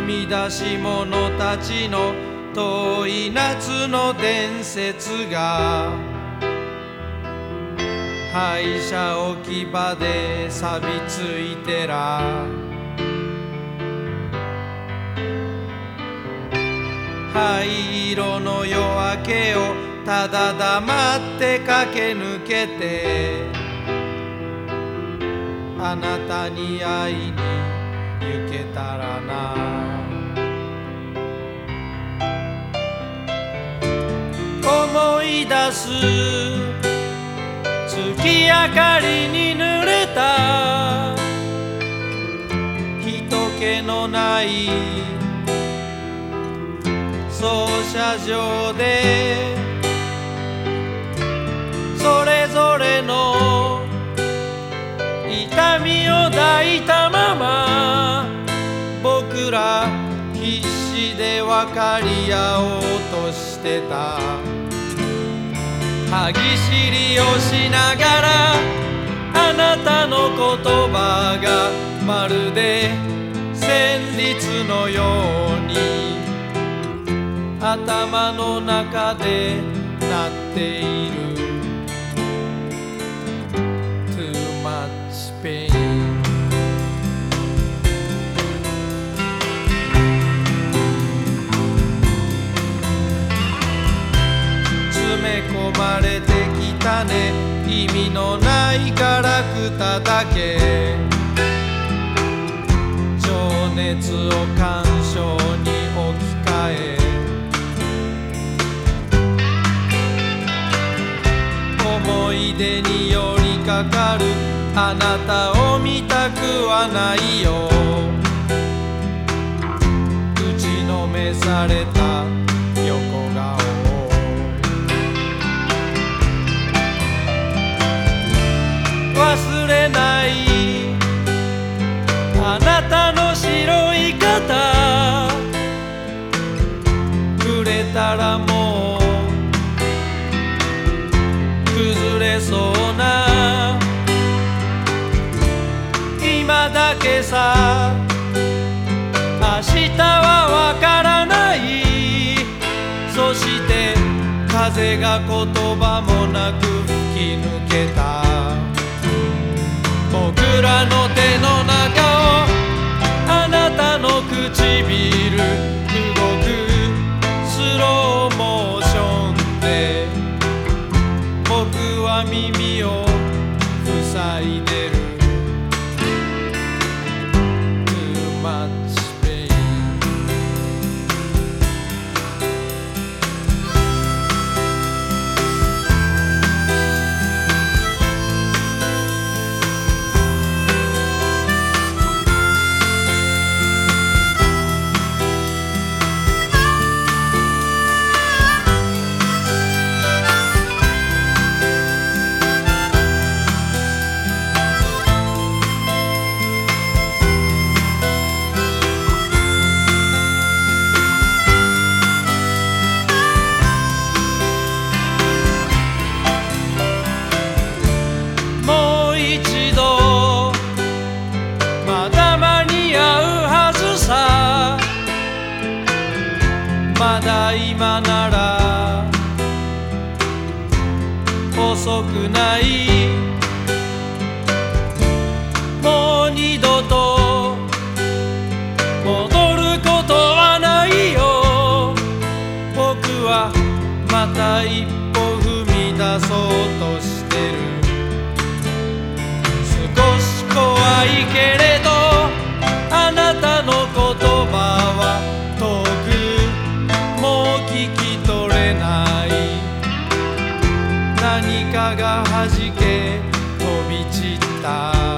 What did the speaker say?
はみ出し者たちの遠い夏の伝説が廃車置き場で錆びついてら。灰色の夜明けをただ黙って駆け抜けてあなたに会いに行けたらな。思い出す。月明かりに濡れた。人気のない。操車場で。それぞれの。痛みを抱いた。ら必死で分かり合おうとしてた。歯ぎしりをしながらあなたの言葉がまるで旋律のように頭の中で鳴っている。意味のないガラクタだけ。情熱を感傷に置き換え。思い出に寄りかかる。あなたを見たくはないよ。打ちのめされた。触れたらも崩れそうな今だけさ明日はわからない。そして風が言葉もなく吹き抜けた。僕らの手の中だ今なら遅くない。もう二度と戻ることはないよ。僕はまた一歩踏み出そうとしてる。少し怖いけれどが弾け飛び散った。